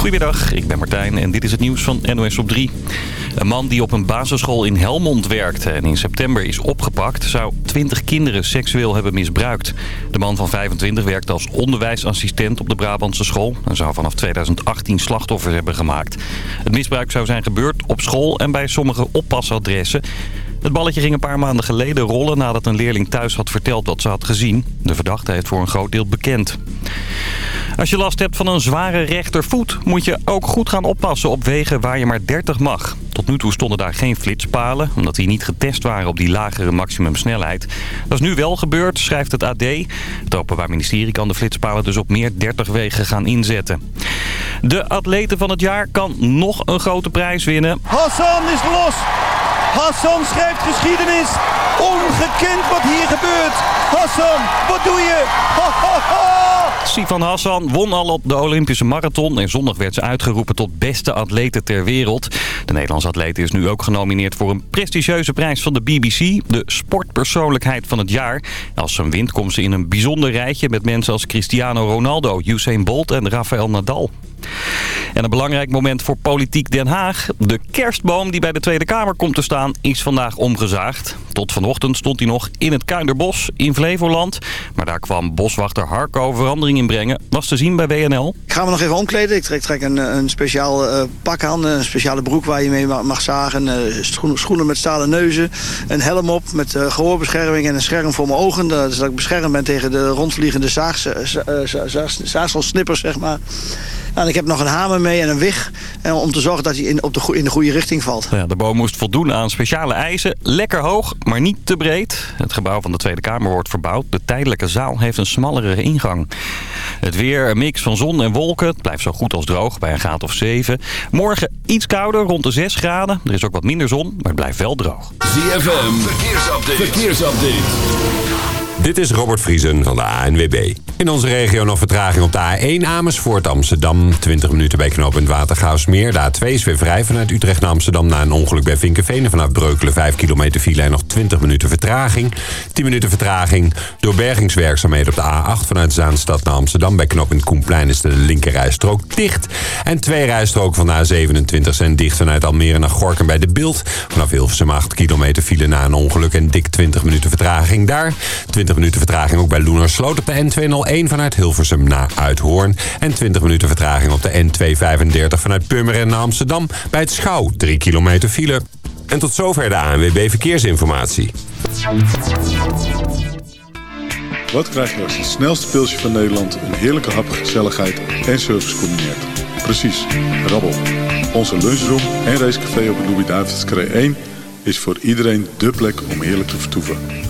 Goedemiddag, ik ben Martijn en dit is het nieuws van NOS op 3. Een man die op een basisschool in Helmond werkte en in september is opgepakt... zou 20 kinderen seksueel hebben misbruikt. De man van 25 werkte als onderwijsassistent op de Brabantse school... en zou vanaf 2018 slachtoffers hebben gemaakt. Het misbruik zou zijn gebeurd op school en bij sommige oppasadressen... Het balletje ging een paar maanden geleden rollen nadat een leerling thuis had verteld wat ze had gezien. De verdachte heeft voor een groot deel bekend. Als je last hebt van een zware rechtervoet moet je ook goed gaan oppassen op wegen waar je maar 30 mag. Tot nu toe stonden daar geen flitspalen, omdat die niet getest waren op die lagere maximumsnelheid. Dat is nu wel gebeurd, schrijft het AD. Het Openbaar Ministerie kan de flitspalen dus op meer 30 wegen gaan inzetten. De atlete van het jaar kan nog een grote prijs winnen. Hassan is los! Hassan schrijft geschiedenis. Ongekend wat hier gebeurt. Hassan, wat doe je? Ha, ha, ha. Sifan Hassan won al op de Olympische Marathon. En zondag werd ze uitgeroepen tot beste atlete ter wereld. De Nederlandse atlete is nu ook genomineerd voor een prestigieuze prijs van de BBC. De sportpersoonlijkheid van het jaar. Als ze wint komt ze in een bijzonder rijtje met mensen als Cristiano Ronaldo, Usain Bolt en Rafael Nadal. En een belangrijk moment voor politiek Den Haag. De kerstboom die bij de Tweede Kamer komt te staan is vandaag omgezaagd. Tot vanochtend stond hij nog in het Kuinderbos in Flevoland. Maar daar kwam boswachter Harko verandering in brengen. Was te zien bij WNL. Ik ga me nog even omkleden. Ik trek, trek een, een speciaal uh, pak aan. Een speciale broek waar je mee mag zagen. Uh, schoenen, met stalen neuzen. Een helm op met uh, gehoorbescherming en een scherm voor mijn ogen. Dat, zodat ik beschermd ben tegen de rondvliegende zaagselsnippers, zeg maar. En ik heb nog een hamer mee en een wig. Om te zorgen dat hij in, op de, in de goede richting valt. Ja, de boom moest voldoen aan speciale eisen. Lekker hoog, maar niet te breed. Het gebouw van de Tweede Kamer wordt verbouwd. De tijdelijke zaal heeft een smallere ingang. Het weer, een mix van zon en wolken. Het blijft zo goed als droog bij een graad of 7. Morgen iets kouder, rond de 6 graden. Er is ook wat minder zon, maar het blijft wel droog. ZFM, verkeersupdate. verkeersupdate. Dit is Robert Vriesen van de ANWB. In onze regio nog vertraging op de A1 Amersfoort Amsterdam. 20 minuten bij knooppunt Watergaasmeer. De A2 is weer vrij vanuit Utrecht naar Amsterdam... na een ongeluk bij Vinkenveen. Vanaf Breukelen 5 kilometer file en nog 20 minuten vertraging. 10 minuten vertraging door bergingswerkzaamheden op de A8... vanuit Zaanstad naar Amsterdam. Bij knooppunt Koenplein is de linkerrijstrook dicht. En twee rijstroken van de A27 zijn dicht vanuit Almere naar Gorkum bij de Beeld. Vanaf Hilversum 8 kilometer file na een ongeluk... en dik 20 minuten vertraging daar. 20 20 minuten vertraging ook bij Loenersloot op de N201 vanuit Hilversum naar Uithoorn. En 20 minuten vertraging op de N235 vanuit Purmerend naar Amsterdam bij het Schouw. 3 kilometer file. En tot zover de ANWB Verkeersinformatie. Wat krijg je als het snelste pilsje van Nederland een heerlijke hap, gezelligheid en service combineert? Precies, rabbel. Onze lunchroom en racecafé op de Louis-David's 1 is voor iedereen dé plek om heerlijk te vertoeven.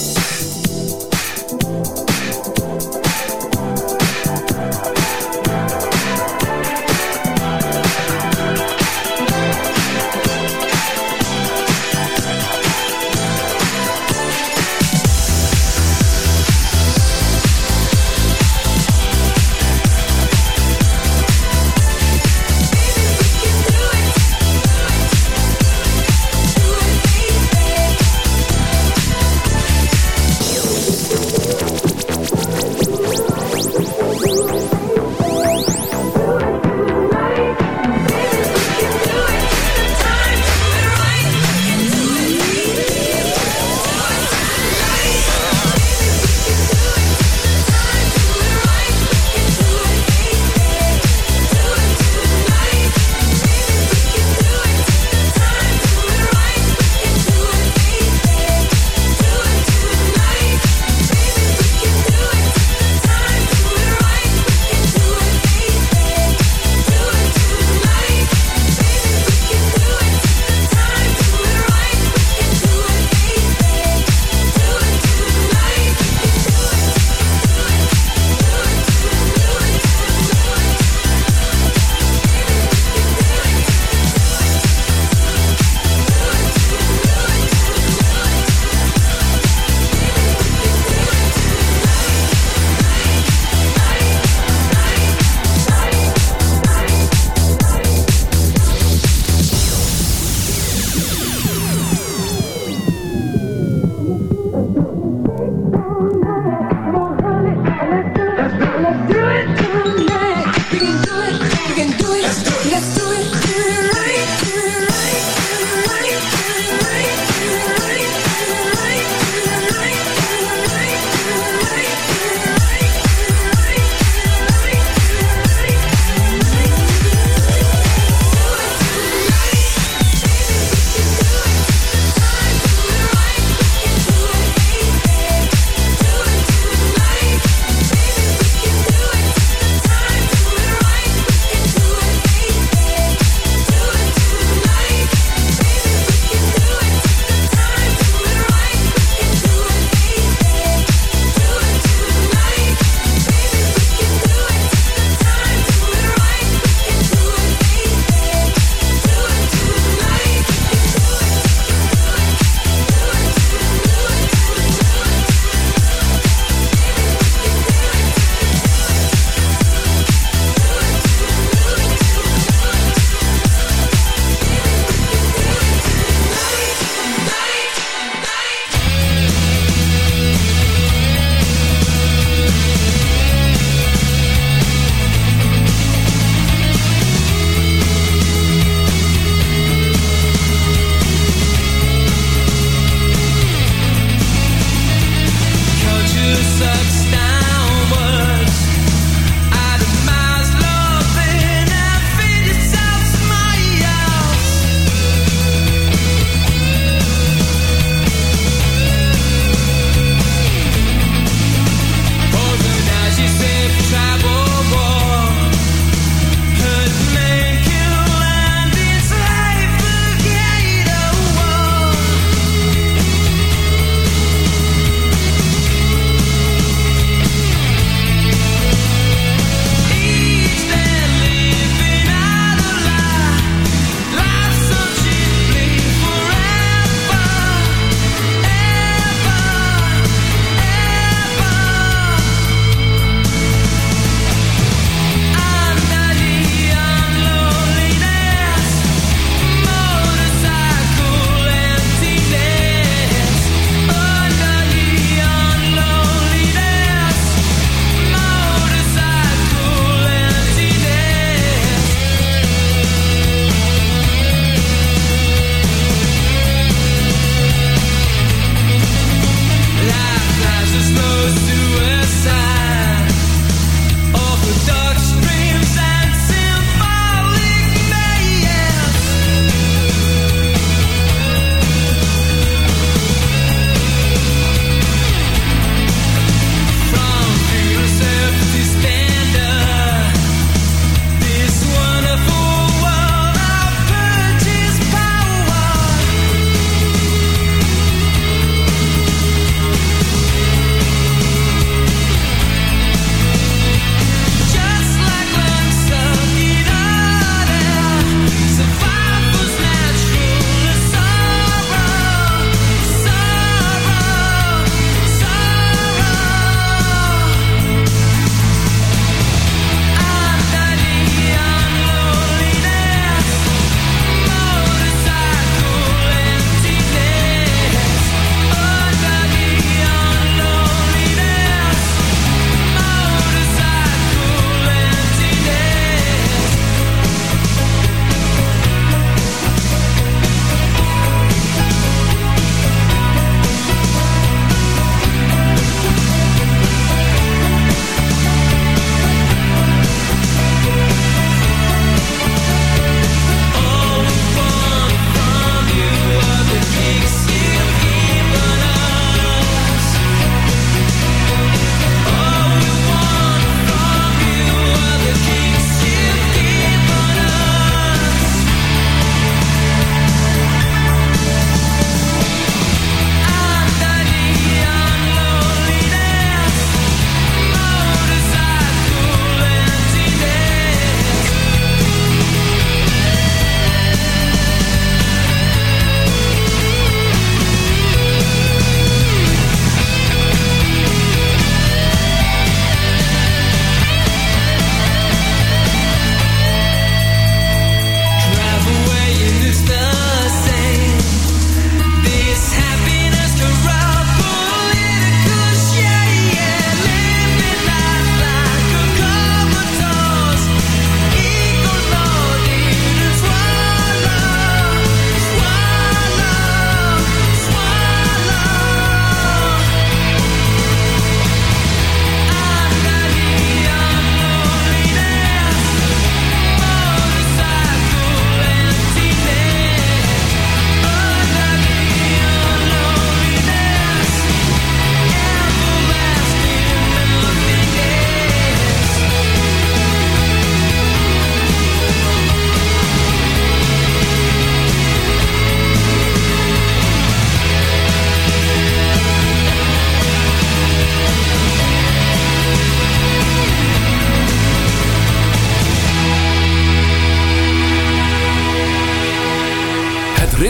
Let's do it.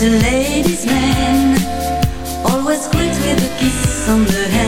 He's a ladies' man, always greet with a kiss on the head.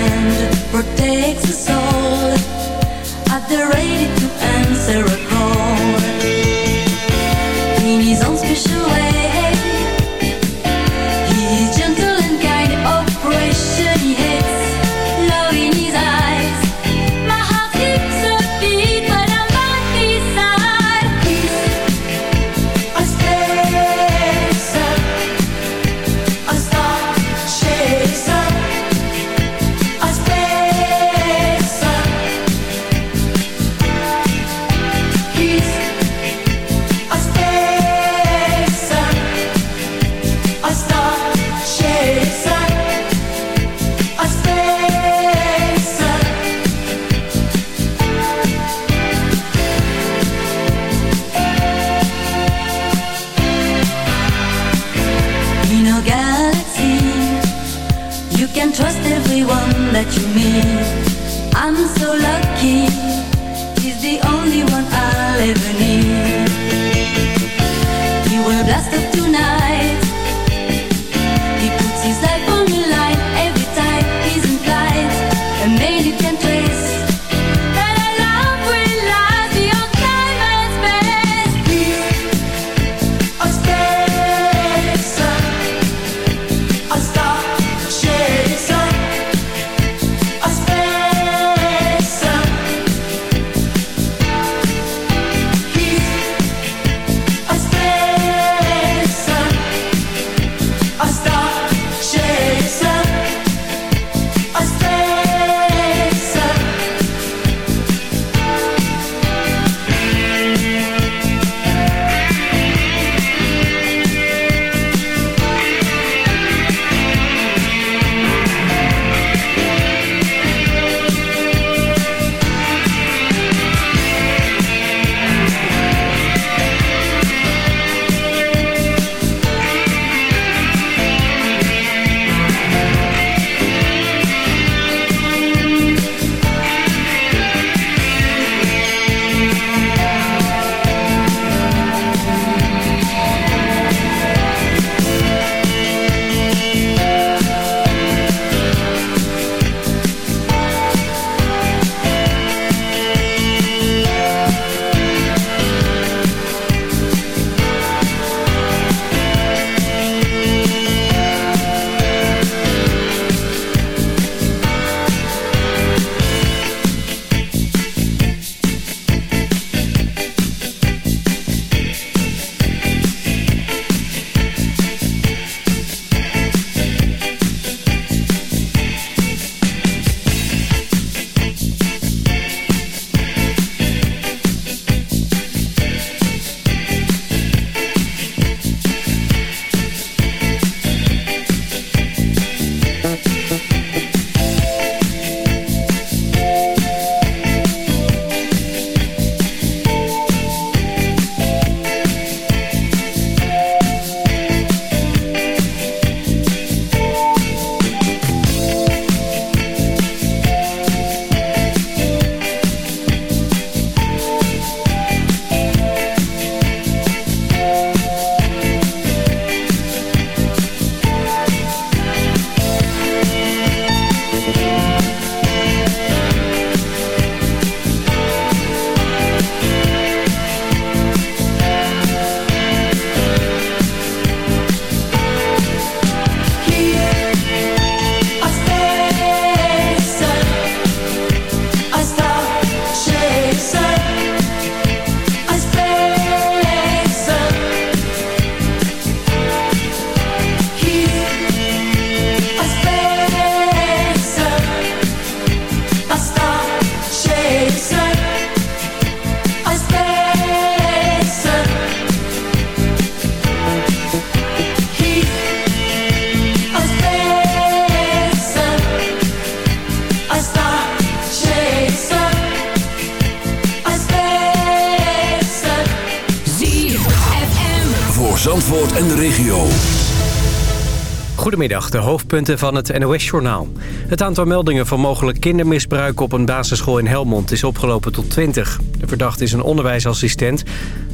De hoofdpunten van het NOS-journaal. Het aantal meldingen van mogelijk kindermisbruik op een basisschool in Helmond is opgelopen tot 20. De verdachte is een onderwijsassistent.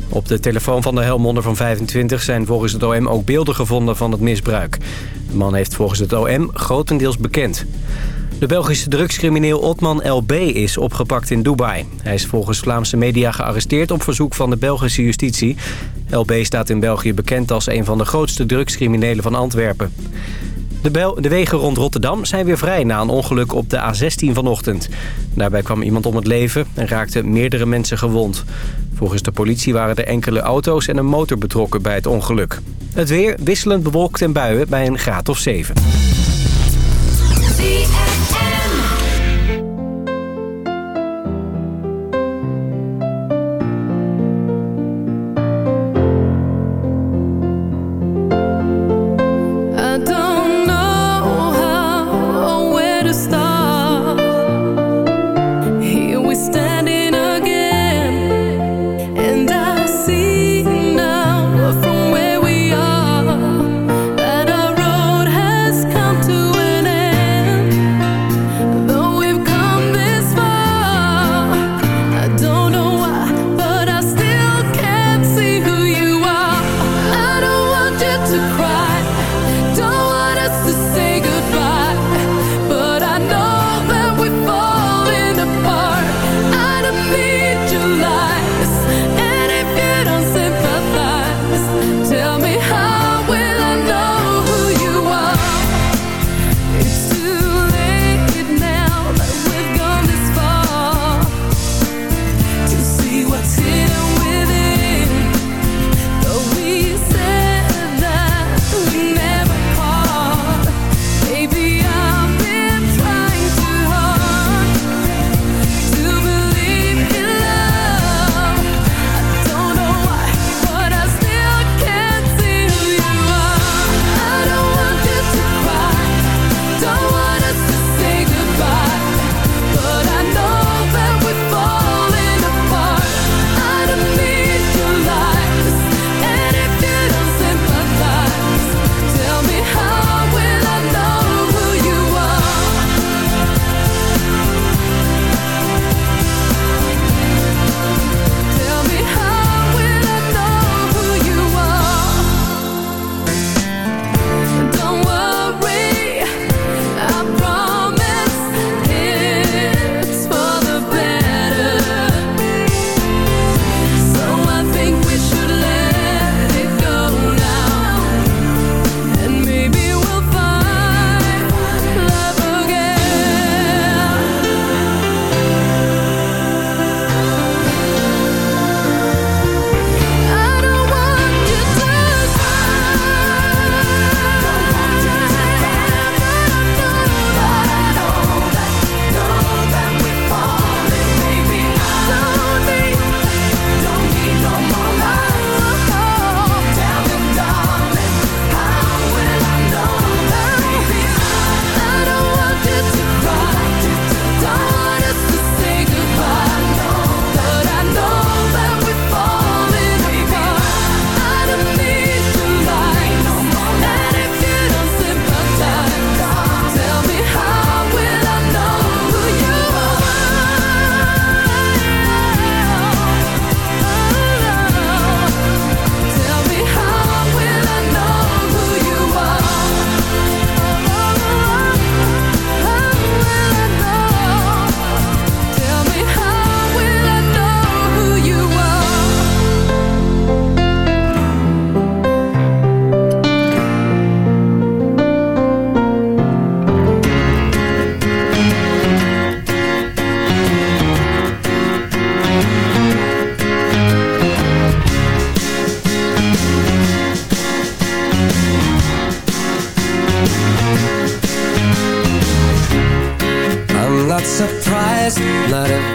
Op de telefoon van de Helmonder van 25 zijn volgens het OM ook beelden gevonden van het misbruik. De man heeft volgens het OM grotendeels bekend. De Belgische drugscrimineel Otman LB is opgepakt in Dubai. Hij is volgens Vlaamse media gearresteerd op verzoek van de Belgische justitie. LB staat in België bekend als een van de grootste drugscriminelen van Antwerpen. De, wegen rond Rotterdam zijn weer vrij na een ongeluk op de A16 vanochtend. Daarbij kwam iemand om het leven en raakten meerdere mensen gewond. Volgens de politie waren er enkele auto's en een motor betrokken bij het ongeluk. Het weer wisselend bewolkt en buien bij een graad of 7. I